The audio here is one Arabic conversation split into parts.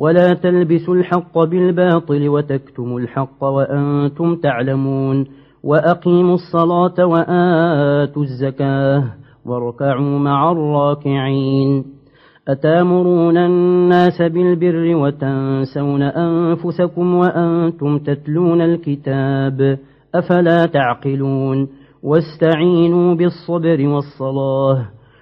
ولا تلبسوا الحق بالباطل وتكتموا الحق وأنتم تعلمون وأقيموا الصلاة وآتوا الزكاة واركعوا مع الراكعين أتامرون الناس بالبر وتنسون أنفسكم وأنتم تتلون الكتاب أفلا تعقلون واستعينوا بالصبر والصلاة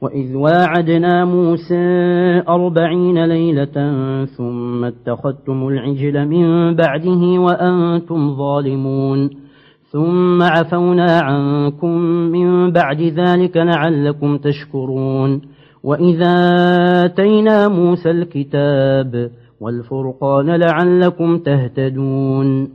وإذ واعدنا موسى أربعين ليلة ثم اتخذتم العجل من بعده وأنتم ظالمون ثم عفونا عنكم من بعد ذلك لعلكم تشكرون وإذا آتينا موسى الكتاب والفرقان لعلكم تهتدون